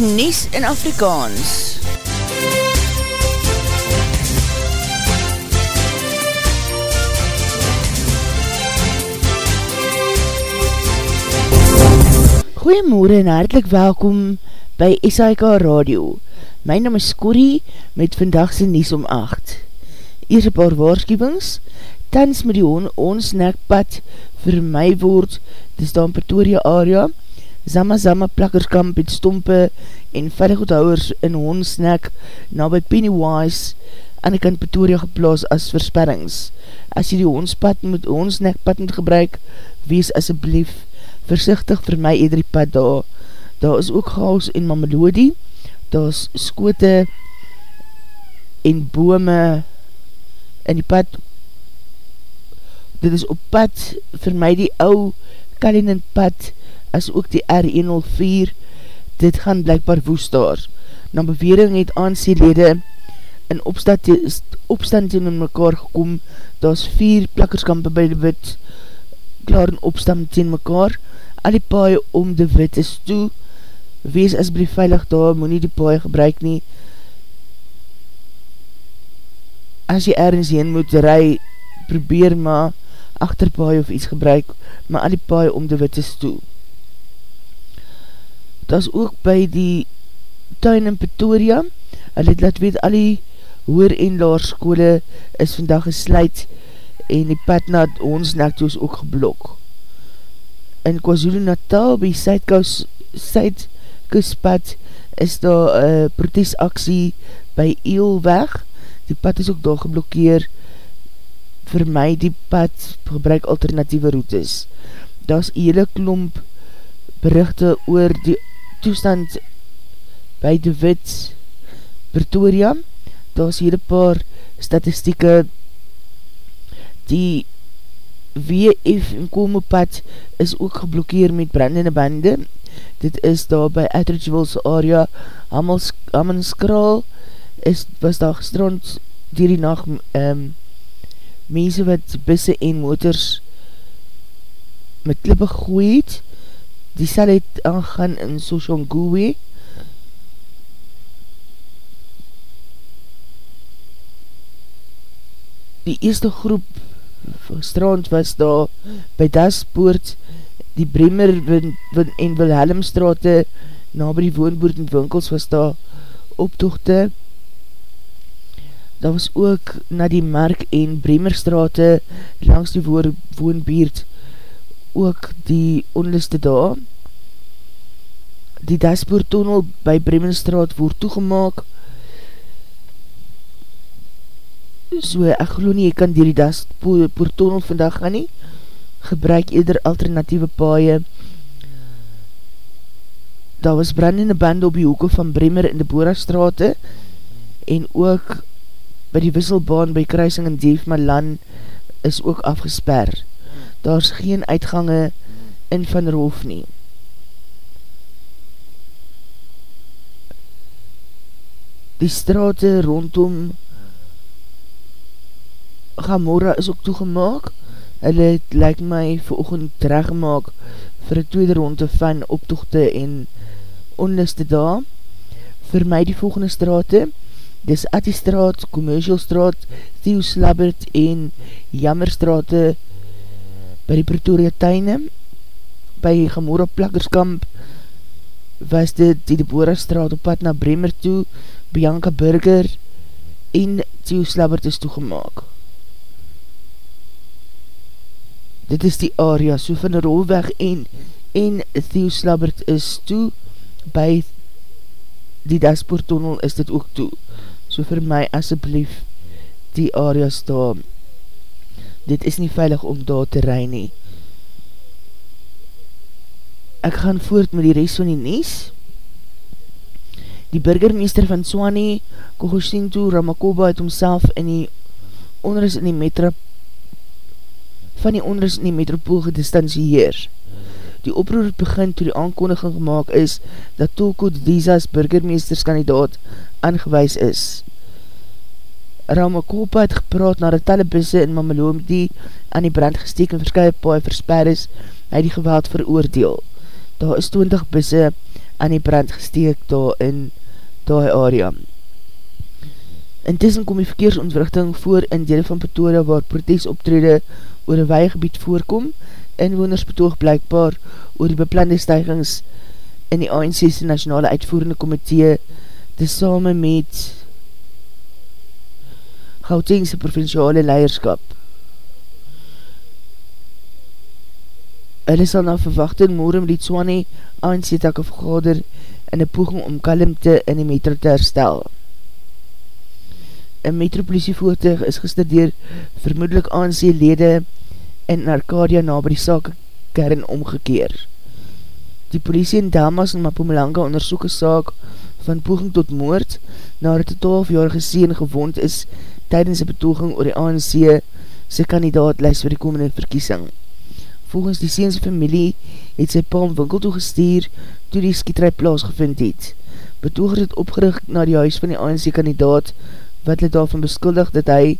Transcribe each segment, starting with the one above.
die Nies in Afrikaans. Goeiemorgen en hartelijk welkom by SIK Radio. My naam is Corrie met vandagse Nies om 8. Eers een paar waarschuwings. Tans met die on ons nekpad vir my woord, dis daar in Pretoria area, Zama Zama plakkerskamp het stompe en veilighouddhouwers in hondsnek na by Pennywise aan die kant Pretoria geplaas as versperrings. As jy die hondspad moet hondsnekpad moet gebruik, wees asjeblief versichtig vir my edrie pad daar. Daar is ook chaos en mamelodie, daar is skote en bome in die pad. Dit is op pad vir my die ou Kalinin pad, as ook die R104, dit gaan blijkbaar woest daar. Na bewering het aansielede in opstand, opstand in mekaar gekom, daar is vier plakkerskampe by die wit, klaar in opstand teen mekaar, al die paai om die wit is toe, wees asblief veilig daar, moet nie die paai gebruik nie, as jy ergens heen moet ry, probeer maar achterpaai of iets gebruik, maar al die paai om die wit is toe dat is ook by die tuin in Pretoria, hulle het laat weet al die hoer en laarskole is vandag gesluit en die pad na ons nekto is ook geblok. In KwaZulu Natal by Suidkuspad is daar een protesaksie by Eelweg, die pad is ook daar geblokkeer vir my die pad gebruik alternatieve routes. Daar is hele klomp berichte oor die toestand by de wit Pretoria, daar is hier een paar statistieke. Die WF en Komopad is ook geblokkeer met brandende bande. Dit is daar by Atteridgeville's area. Hammelskraal is, was daar gestrand dier die nacht um, mense wat busse en motors met klippe gegooid die sal het aangaan in Soshongowe die eerste groep strand was daar by Daspoort die Bremer en Wilhelmstrate na by die woonboord en winkels was daar optochte. Daar was ook na die Mark en Bremerstrate langs die woonbeerd ook die onliste daar. Die Daspoortunnel by Bremenstraat word toegemaak. So, ek geloof nie, ek kan dier die Daspoortunnel vandag gaan nie. Gebruik eerder alternatieve paaie. Daar was brandende bande op die hoeke van Bremer in die Borastrate en ook by die wisselbaan by kruising in Deefmalan is ook afgesper daar is geen uitgange in Van Roof nie. Die strate rondom Gamora is ook toegemaak. Hulle het, like my, vir oogend tereggemaak vir die tweede ronde van optochte en onliste daar. Vir my die volgende strate, dis Attie-straat, Commercial straat, Theo Slabbert en Jammerstrate, by die Pretoria tuine, by Gamora Plakkerskamp, was dit die Deborah straat op pad na Bremer toe, Bianca Burger en Theo Slabbert is toegemaak. Dit is die area, so van die rolweg en, en Theo Slabbert is toe, by die Daspoortunnel is dit ook toe. So vir my asjeblief die area staan dit is nie veilig om daar te rij nie. Ek gaan voort met die rest van die nies. Die burgermeester van Swane, Kogoshintu Ramakoba, het homself in die onrus in die metro van die onrus in die metropool gedistansieer. Die oproer begin toe die aankondiging gemaakt is dat Toko Diza's burgermeesterskandidaat aangewees is. Raumakopa het gepraat na die talibisse in Mameloom die aan die brand gesteek en verskye paai versper is hy die geweld veroordeel. Daar is 20 bisse aan die brand gesteek daar in die area. Intussen kom die verkeersontwrichting voor in dele van Pretoria waar protes optrede oor een weigebied voorkom. Inwoners betoog blijkbaar oor die beplande stijgings in die ANC's nationale uitvoerende komitee te same met Gautengse provinciale leierskap. Hulle sal na verwachting morgen met die Tswane ANC-takke vergader in een poging om kalmte in die metro te herstel een metropolisievoertuig is gestudeer vermoedelijk aan sy lede in Arcadia na by die sake kern omgekeer. Die politie in Damas en Mapumalanga onderzoek een saak van poging tot moord na het 12-jarige seen gewond is tydens die betoging oor die ANC sy kandidaatlijst vir die komende verkiesing. Volgens die seense familie het sy pa om winkel toegestuur toe die skietrui plaasgevind het. Betoger het opgerig na die huis van die ANC kandidaat wat hulle daarvan beskuldig dat hy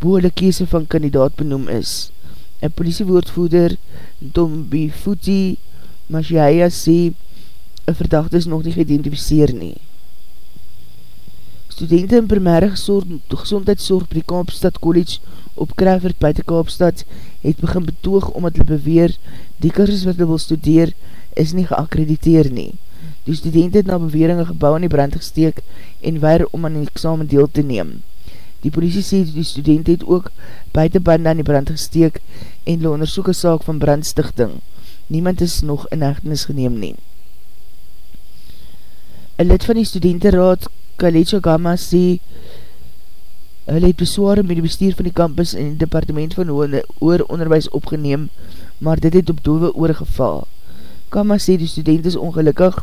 boele kese van kandidaat benoem is. Een politiewoordvoerder Tombi Futi Mashiaya sê een verdachte is nog nie geïdentificeer nie. Studenten in primaire gezondheidszorg by die Kaapstad College op Kruivert buiten Kaapstad het begin betoog omdat hulle beweer die kursus wat hulle wil studeer is nie geakkrediteer nie. Die student het na bewering een gebouw in die brand gesteek en weier om aan die examen deel te neem. Die politie sê die student het ook buitenbande aan die brand gesteek en hulle onderzoek een saak van brandstichting. Niemand is nog in hechtenis geneem neem. Een lid van die studentenraad, Kalecha Gama, sê hulle het besware met die bestuur van die campus en die departement van oor onderwijs opgeneem, maar dit het op dove oorgeval. Kama sê die student is ongelukkig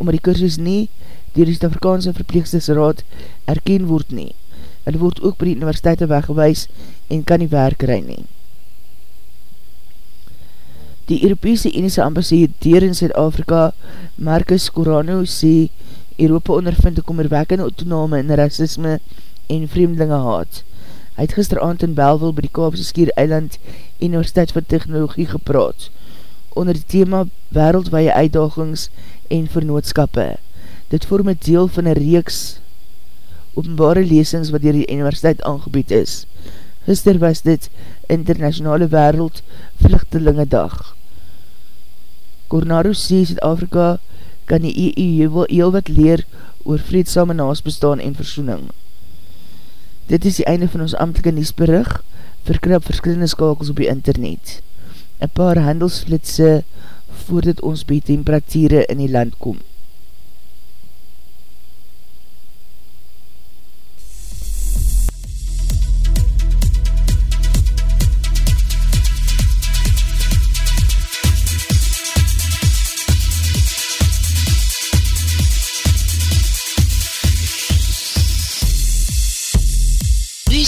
omdat die kursus nie dier die Stafrikaanse verpleegstisraad erken word nie. Hulle word ook by die universiteite weggewees en kan nie werk rij nie. Die Europese Enise ambassadeur in Zuid-Afrika, Marcus Corano, sê Europa ondervind een kommerwekkende autonome in racisme en vreemdelinge haat. Hy het gisteravond in Belville by die Kaapse Skier Eiland Universiteit van Technologie gepraat onder die thema wereldwaie uitdagings en vernootskappe. Dit vorm het deel van een reeks openbare leesings wat dier die universiteit aangebied is. Gister was dit Internationale Wereld Vluchtelinge Dag. Cornaro sê Zuid-Afrika kan die EU heel wat leer oor vreedsame naasbestaan en versoening. Dit is die einde van ons amtelike niesberig, verkrap verskillende skakels op die internet. Een paar handelsflitse voordat ons by temperatuurde in die land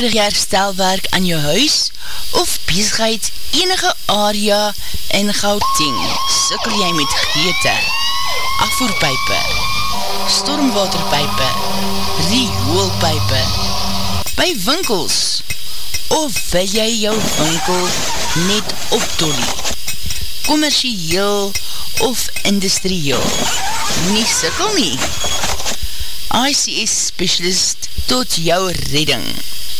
nodig jy herstelwerk aan jou huis of bezigheid enige area in Gauteng. Sikkel jy met geete, afvoerpijpe, stormwaterpijpe, rioolpijpe, by winkels of wil jy jou winkel net optolie, commercieel of industrieel. Nie sikkel nie. ICS Specialist tot jou redding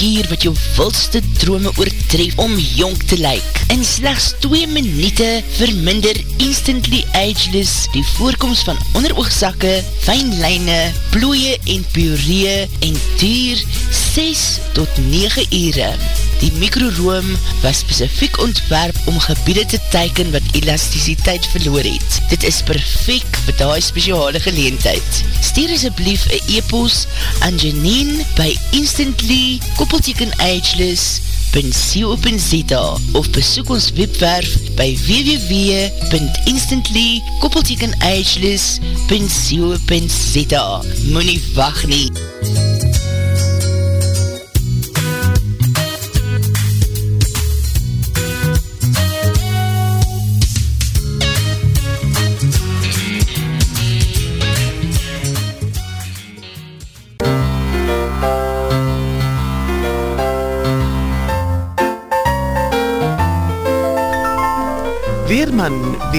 manikier wat jou wildste drome oortref om jong te lyk. In slechts 2 minute verminder Instantly Ageless die voorkomst van onderoogzakke, fijnlijne, plooie en puree en duur 6 tot 9 ure. Die mikroroom was specifiek ontwerp om gebiede te teiken wat elasticiteit verloor het. Dit is perfect vir die speciale geleentheid. Stuur asjeblief een e-post aan Janine by instantly koppelteken ageless.co.za of besoek ons webwerf by www.instantly koppelteken ageless.co.za Moe nie wacht nie!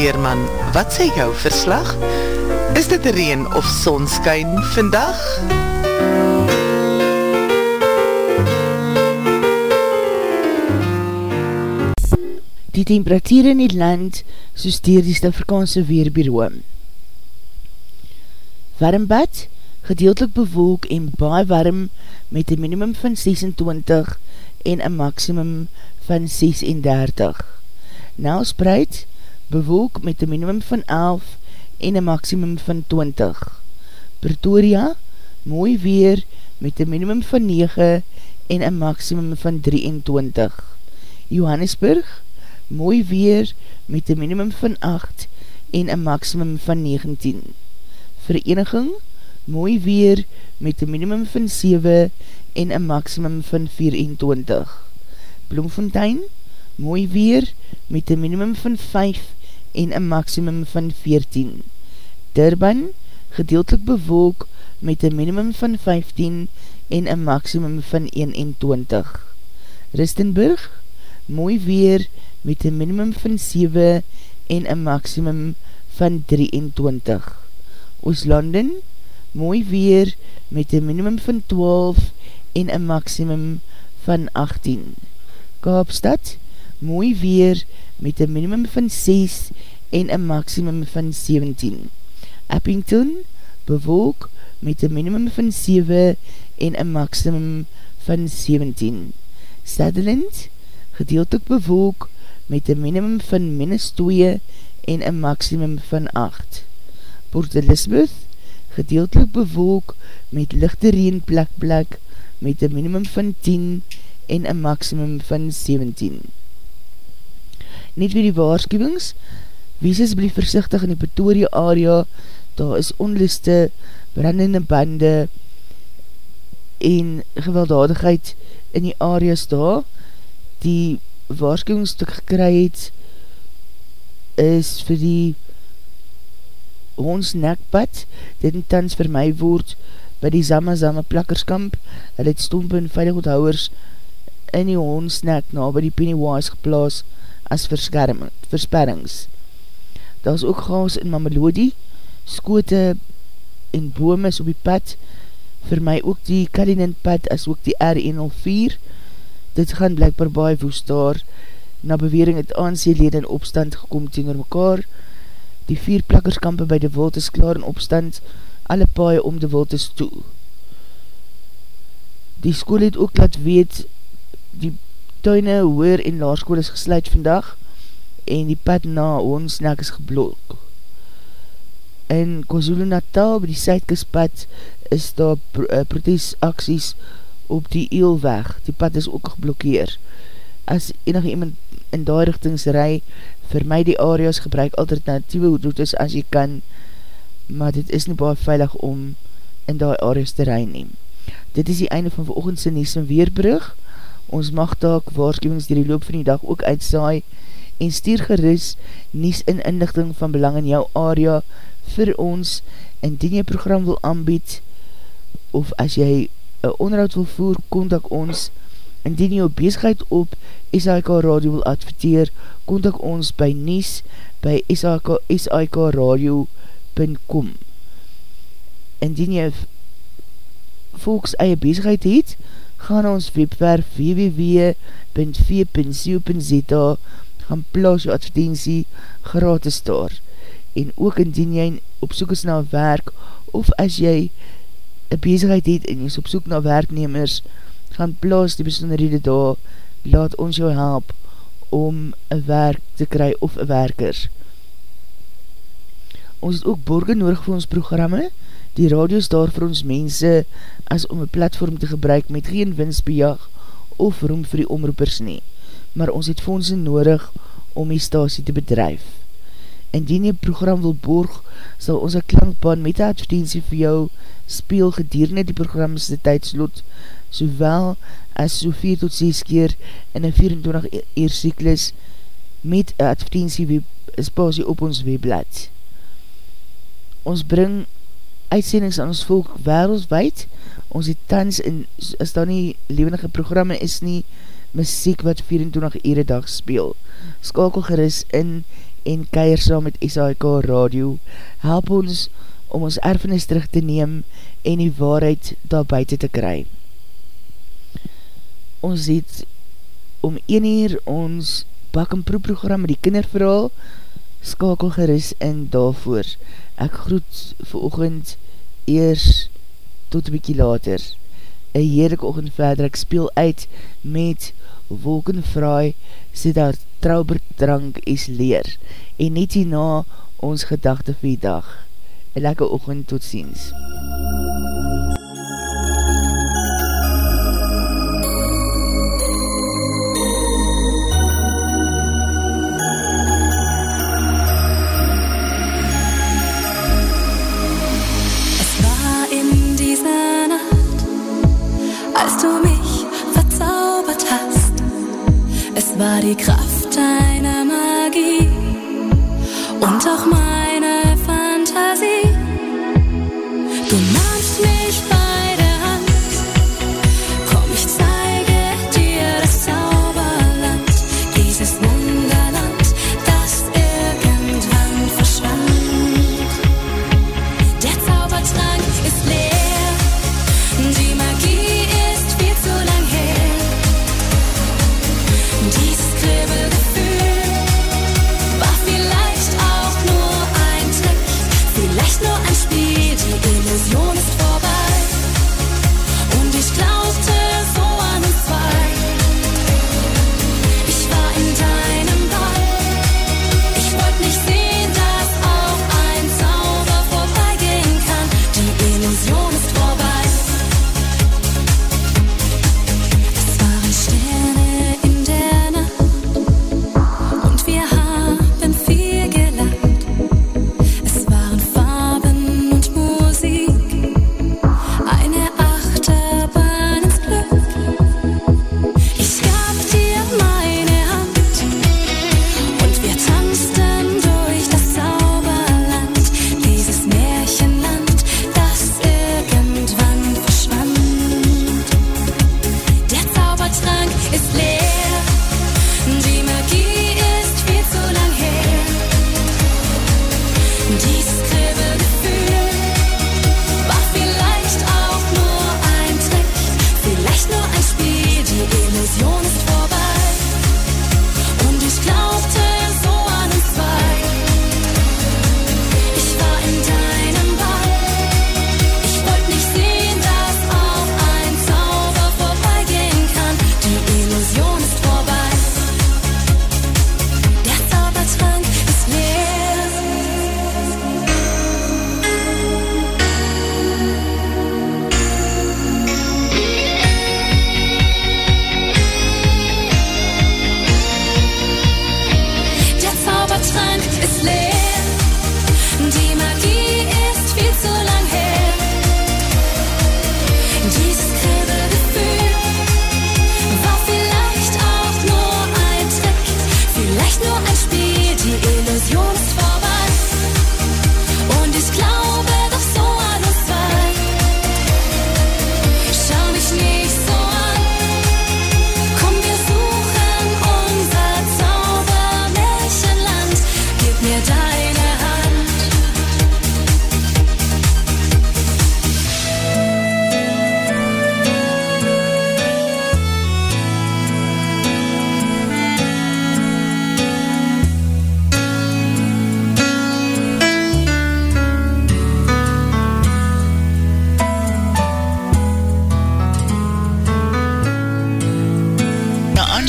Weerman, wat sê jou verslag? Is dit reen of sonskyn vandag? Die temperatuur in die land soos dier die Stafrikaanse Weerbureau. Warmbad, gedeeltelik bewolk en baie warm met een minimum van 26 en een maximum van 36. Nelspreid, bewolk met een minimum van 11 en een maximum van 20. Pretoria, mooi weer met een minimum van 9 en een maximum van 23. Johannesburg, mooi weer met een minimum van 8 en een maximum van 19. Vereniging, mooi weer met een minimum van 7 en een maximum van 24. Bloemfontein, mooi weer met een minimum van 5 en een maximum van 14. Durban, gedeeltelik bewolk met een minimum van 15 en een maximum van 21. Ristenburg, mooi weer met een minimum van 7 en een maximum van 23. Ooslanden, mooi weer met een minimum van 12 en een maximum van 18. Kaapstad, mooi weer met een minimum van 6 en een maximum van 17. Eppington, bewolk met een minimum van 7 en een maximum van 17. Sutherland, gedeeltelik bewolk met een minimum van minus 2 en een maximum van 8. Port Elizabeth, gedeeltelik bewolk met lichte reen plek plek met een minimum van 10 en een maximum van 17. Net weer die waarschuwings, wees asblief versichtig in die Pretoria area, daar is onliste, brandende bande en gewelddadigheid in die areas daar, die waarschuwingsstuk gekry het, is vir die hondsnekpad, dit in tans vir my woord, by die Zama Zama plakkerskamp, hy het stomp en veiligheidshouders in die hondsnek na by die Pennywise geplaas as versperrings. Daar is ook gaas in Mamelodi, skote en bome op die pad, vir my ook die Kalinint pad as ook die R104, dit gaan blijkbaar baie woest daar, na bewering het ANC-lede in opstand gekom teenoor mekaar, die vier plakkerskampe by de wild is klaar in opstand, alle paie om de wild is toe. Die school het ook laat weet, die tuine, hoer en laarskool is gesluit vandag, en die pad na ons nek is geblok. In KwaZulu Natal, by die Suidkuspad, is daar pro uh, protestaksies op die eelweg. Die pad is ook geblokkeer. As enige iemand in die richtings rij, vir my die areas gebruik alternatieve routes as jy kan, maar dit is nie baie veilig om in die areas te rij neem. Dit is die einde van veroogendse Nies en Weerbrug. Ons mag taak waarschuwings die, die loop van die dag ook uitsaai en stuur geris Nies en inlichting van belang in jou area vir ons indien jy program wil aanbied of as jy een onderhoud wil voer, kontak ons. Indien jy jou bezigheid op SIK Radio wil adverteer, kontak ons by Nies by sikradio.com Indien jy volks eie bezigheid het, gaan ons webwerf www.v.co.za gaan plaas jou advertentie gratis daar. En ook indien jy op soek is na werk of as jy een bezigheid het en jy is op soek na werknemers, gaan plaas die besonderhede daar, laat ons jou help om een werk te kry of een werker. Ons het ook borgen nodig vir ons programme, die radio is daar vir ons mense as om een platform te gebruik met geen winstbejag of roem vir die omroepers nie, maar ons het fondse nodig om die stasie te bedrijf. Indien jy program wil borg, sal ons een klankbaan met die advertentie vir jou speel gedierende die programse tydslot, sowel as so 4 tot 6 keer in een 24 uur cyklus met een advertentie spasie op ons webblad. Ons bring uitsendings aan ons volk wereldwijd, ons het tans in, as daar nie levendige programme is nie, muziek wat 24 ure dag speel. Skakel geris in en keir saam met SAIK Radio, help ons om ons erfenis terug te neem en die waarheid daar buiten te kry. Ons het om 1 uur ons bak en proe program met die kinderverhaal, skakel geris in daarvoor. Ek groet vir oogend eers tot een bykie later. Een heerlijke oogend verder, ek speel uit met wolkenvraai, sê daar trouwberdrank is leer, en net hierna ons gedachte vir die dag. Een lekker oogend, tot ziens. Es war die Kraft deiner Magie. Und auch meine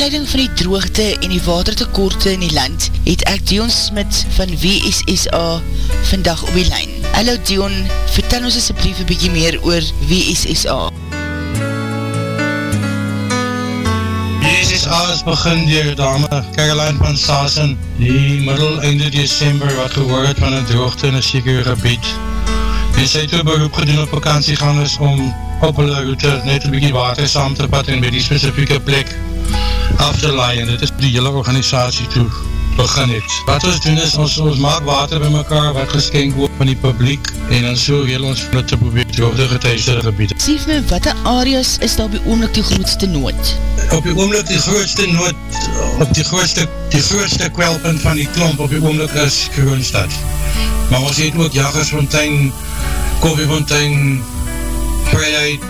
aanleiding van die droogte en die watertekorte in die land, het ek Dion Smit van WSSA vandag op die lijn. Hallo Dion, vertel ons asjeblief een bykie meer oor WSSA. WSSA is begin dier dame Caroline van Sassen die middel einde december wat gehoor het van een droogte in een sekere gebied. En sy het ook beroep gedoen op vakantiegangers om op hulle route net een bykie water saam te pat en by die specifieke plek en dit is die hele organisatie toe begin het. Wat ons doen is, ons, ons maak water by mekaar wat geskenk word van die publiek en dan so heel ons van het te probeer droogte getuisde gebied. Sief my, wat die areas is daar op die oomlik die grootste nood? Op die oomlik die grootste nood, op die grootste, die grootste kwelpunt van die klomp op die oomlik is Kroonstad. Maar ons het ook Jagersfontein, Koffiefontein, Vrijheid,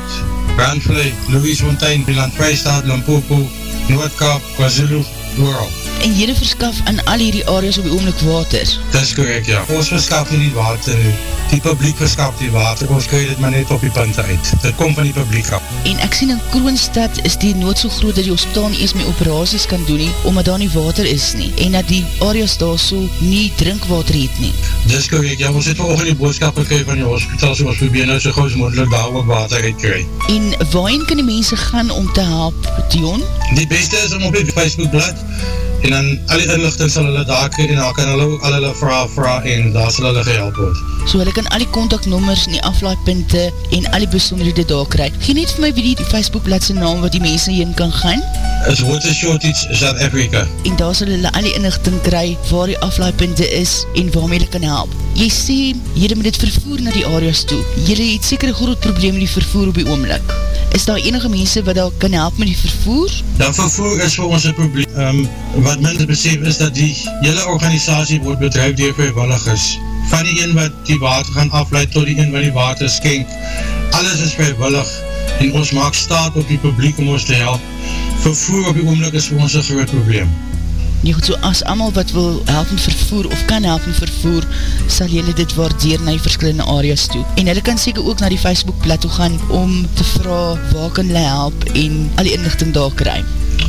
Brandvlei, Louisfontein, Biland Vrijstaat, Lampopo, Noordkap, KwaZulu, Doorop en jylle verskaf aan al hierdie areas op die oomlik water. Dis correct, ja. Ons verskaf nie die water nie. Die publiek verskaf die water, ons krijg dit maar net op die punte uit. Dit kom van die publiek af. En ek sien in Kroonstad is die nood so groot dat die hospitaal nie eens my operaties kan doen nie, omdat daar nie water is nie. En dat die areas daar so nie drinkwater het nie. Dis correct, ja. Ons het volgende die boodskap gekry van die hospitaal, so ons probeer nou so gauw moeilijk daar ook water uit kry. En waarin kan die mense gaan om te help, Dion? Die beste is om op die Facebookblad en dan al die inlichting sal hulle daar kry en dan kan hulle ook al hulle vraag vraag en daar sal hulle gehelp word. So hulle kan al die contactnummers en die aflaaipunte en al die besonderhede daar kry. Geen net vir my wie die Facebookbladse naam wat die mense heen kan gaan? Is Water Shortage South Africa. En daar sal hulle al die inlichting kry waar die aflaaipunte is en waarmee hulle kan help. Jy sê, jylle moet dit vervoer na die areas toe. Jylle het seker een groot probleem met die vervoer op die oomlik. Is daar enige mense wat daar kan help met die vervoer? Ja, vervoer is vir ons een probleem. Um, wat minder besef is dat die hele organisatie word bedrijf door vrijwilligers. Van die een wat die water gaan afleid tot die een wat die water skenk. Alles is vrijwillig en ons maak staat op die publiek om ons te help. Vervoer op die oomlik is vir ons een groot probleem. Nie goed, so as amal wat wil help met vervoer of kan help met vervoer, sal jylle dit waardeer na die verskillende areas toe. En jylle kan seker ook na die Facebookblad toe gaan om te vraag waar kan jylle help en al die inlichting daar kry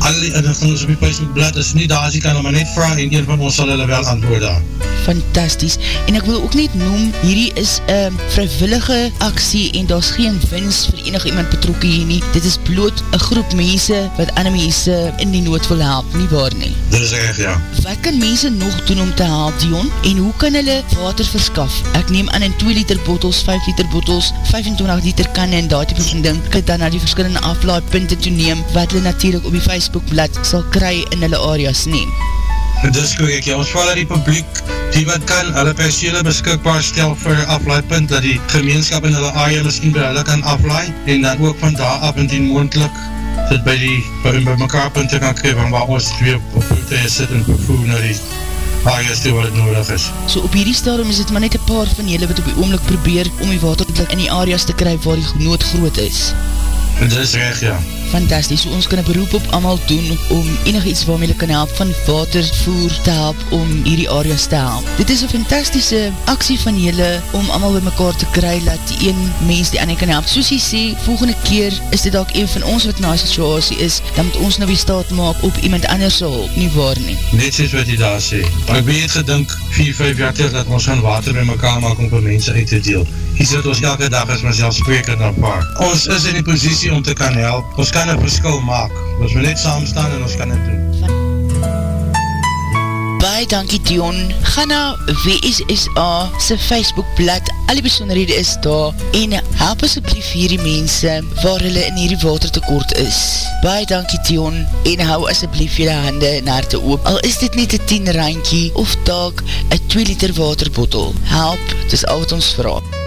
al die inlichtings op die Facebookblad is nie daar as jy kan maar net vraag en een van ons sal hulle wel antwoord daar. Fantasties. En ek wil ook net noem, hierdie is een vrijwillige aksie en daar is geen wins vir enig iemand betrokken hier nie. Dit is bloot een groep mense wat ander mense in die nood wil help, nie waar nie? Dit is echt, ja. Wat kan mense nog doen om te help, Dion? En hoe kan hulle water verskaf? Ek neem aan in 2 liter bottles, 5 liter bottles, 25 liter kanne en daar type van ding, kan dan na die verskillende aflaadpunte toeneem, wat hulle natuurlijk op die Facebook Facebookblad sal kry in hulle areas neem. Dis korrek, ja, ons val die publiek, die wat kan, hulle persiele beskikbaar stel vir aflaaipunt, dat die gemeenskap in hulle area miskien by hulle kan aflaai, en dan ook van daar af en die moendlik, dit by die, by, by mekaar punte kan kry, van waar ons twee op voete sit en vervoer na die areas toe wat het nodig is. So op hierdie stadium is dit maar net een paar van julle wat op die oomlik probeer om die water in die areas te kry waar die nood groot is. Dit is recht, ja fantastisch, so ons kan een beroep op allemaal doen om enig iets waarmee hulle kan help van watervoer te help om hierdie areas te help. Dit is een fantastische aksie van julle om allemaal by mekaar te kry dat die een mens die ander kan help. Soos jy sê, volgende keer is dit ook een van ons wat na situasie is, dan moet ons nou die staat maak op iemand anders hulp, nie waar nie. Net soos wat jy daar sê. Maar ek weet gedink 4-5 jaar terug dat ons gaan water by mekaar maak om vir mense uit te deel. Hier sit ons elke dag as myself sprekend aan paar. Ons is in die positie om te kan help. Ons kan een verskil maak. Ons moet net saam staan en ons kan het doen. Baie dankie Dion. Ga na WSSA sy Facebookblad. Al die besonderhede is daar. En help asjeblief hierdie mense waar hulle in hierdie watertekort is. Baie dankie Dion. En hou asjeblief jylle hande en harte oop. Al is dit net een 10 randkie of taak een 2 liter waterbottel. Help, dis al wat ons vraag.